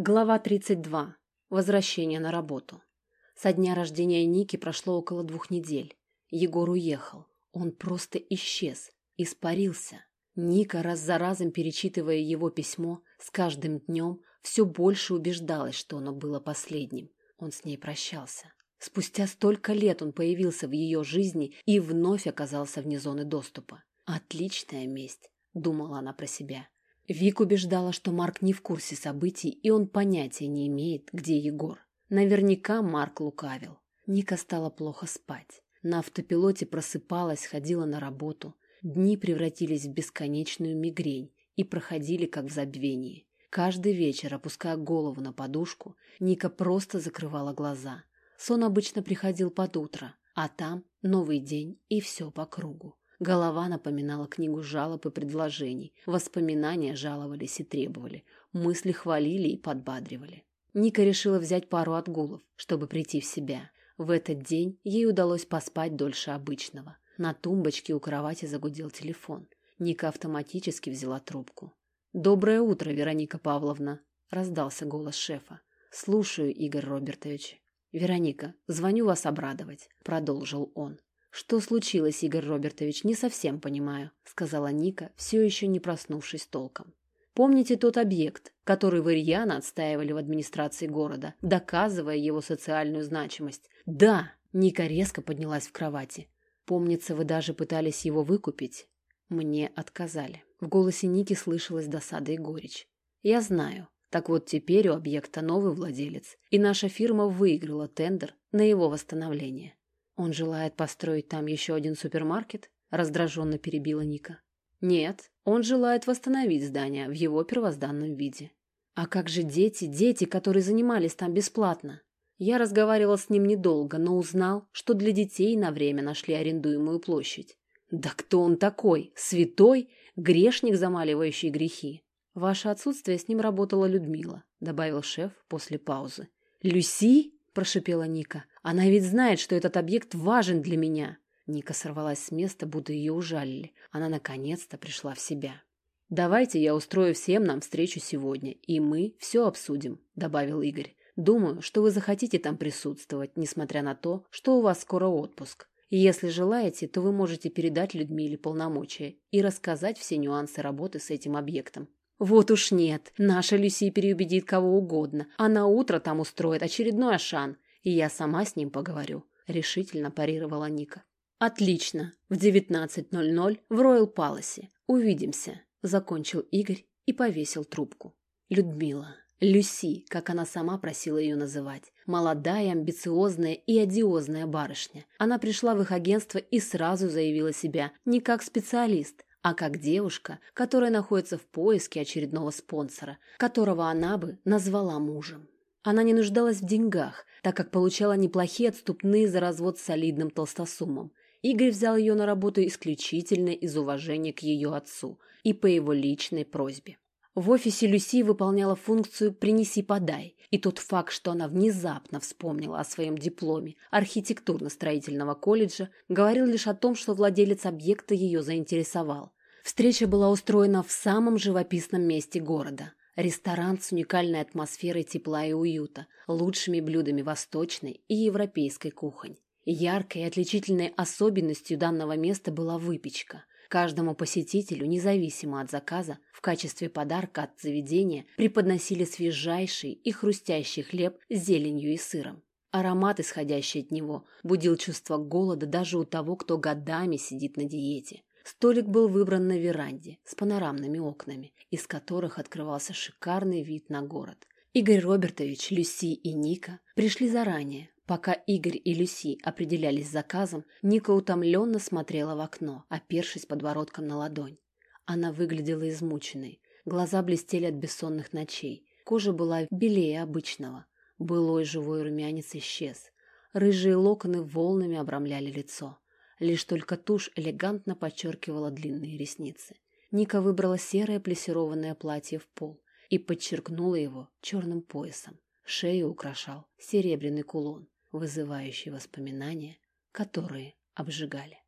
Глава 32. Возвращение на работу. Со дня рождения Ники прошло около двух недель. Егор уехал. Он просто исчез, испарился. Ника, раз за разом перечитывая его письмо, с каждым днем все больше убеждалась, что оно было последним. Он с ней прощался. Спустя столько лет он появился в ее жизни и вновь оказался вне зоны доступа. Отличная месть, думала она про себя. Вик убеждала, что Марк не в курсе событий, и он понятия не имеет, где Егор. Наверняка Марк лукавил. Ника стала плохо спать. На автопилоте просыпалась, ходила на работу. Дни превратились в бесконечную мигрень и проходили как в забвении. Каждый вечер, опуская голову на подушку, Ника просто закрывала глаза. Сон обычно приходил под утро, а там новый день и все по кругу. Голова напоминала книгу жалоб и предложений. Воспоминания жаловались и требовали. Мысли хвалили и подбадривали. Ника решила взять пару отгулов, чтобы прийти в себя. В этот день ей удалось поспать дольше обычного. На тумбочке у кровати загудел телефон. Ника автоматически взяла трубку. «Доброе утро, Вероника Павловна!» – раздался голос шефа. «Слушаю, Игорь Робертович». «Вероника, звоню вас обрадовать», – продолжил он. «Что случилось, Игорь Робертович, не совсем понимаю», — сказала Ника, все еще не проснувшись толком. «Помните тот объект, который вы рьяно отстаивали в администрации города, доказывая его социальную значимость?» «Да!» — Ника резко поднялась в кровати. «Помнится, вы даже пытались его выкупить?» Мне отказали. В голосе Ники слышалась досада и горечь. «Я знаю. Так вот теперь у объекта новый владелец, и наша фирма выиграла тендер на его восстановление. «Он желает построить там еще один супермаркет?» – раздраженно перебила Ника. «Нет, он желает восстановить здание в его первозданном виде». «А как же дети, дети, которые занимались там бесплатно?» Я разговаривал с ним недолго, но узнал, что для детей на время нашли арендуемую площадь. «Да кто он такой? Святой? Грешник, замаливающий грехи?» «Ваше отсутствие с ним работала Людмила», — добавил шеф после паузы. «Люси?» – прошипела Ника. Она ведь знает, что этот объект важен для меня. Ника сорвалась с места, будто ее ужалили. Она наконец-то пришла в себя. «Давайте я устрою всем нам встречу сегодня, и мы все обсудим», — добавил Игорь. «Думаю, что вы захотите там присутствовать, несмотря на то, что у вас скоро отпуск. Если желаете, то вы можете передать Людмиле полномочия и рассказать все нюансы работы с этим объектом. Вот уж нет, наша Люси переубедит кого угодно, а на утро там устроит очередной ашан и я сама с ним поговорю», — решительно парировала Ника. «Отлично. В 19.00 в Роyal Паласе. Увидимся», — закончил Игорь и повесил трубку. Людмила. Люси, как она сама просила ее называть. Молодая, амбициозная и одиозная барышня. Она пришла в их агентство и сразу заявила себя не как специалист, а как девушка, которая находится в поиске очередного спонсора, которого она бы назвала мужем. Она не нуждалась в деньгах, так как получала неплохие отступные за развод с солидным толстосумом. Игорь взял ее на работу исключительно из уважения к ее отцу и по его личной просьбе. В офисе Люси выполняла функцию «принеси-подай», и тот факт, что она внезапно вспомнила о своем дипломе архитектурно-строительного колледжа, говорил лишь о том, что владелец объекта ее заинтересовал. Встреча была устроена в самом живописном месте города. Ресторан с уникальной атмосферой тепла и уюта, лучшими блюдами восточной и европейской кухонь. Яркой и отличительной особенностью данного места была выпечка. Каждому посетителю, независимо от заказа, в качестве подарка от заведения преподносили свежайший и хрустящий хлеб с зеленью и сыром. Аромат, исходящий от него, будил чувство голода даже у того, кто годами сидит на диете. Столик был выбран на веранде с панорамными окнами, из которых открывался шикарный вид на город. Игорь Робертович, Люси и Ника пришли заранее. Пока Игорь и Люси определялись с заказом, Ника утомленно смотрела в окно, опершись подбородком на ладонь. Она выглядела измученной, глаза блестели от бессонных ночей, кожа была белее обычного. Былой живой румянец исчез. Рыжие локоны волнами обрамляли лицо. Лишь только тушь элегантно подчеркивала длинные ресницы. Ника выбрала серое плессированное платье в пол и подчеркнула его черным поясом. Шею украшал серебряный кулон, вызывающий воспоминания, которые обжигали.